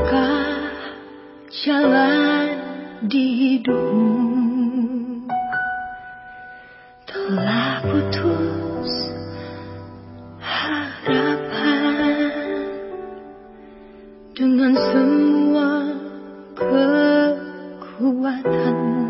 Apakah jalan di hidupmu telah putus harapan dengan semua kekuatanmu?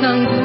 能。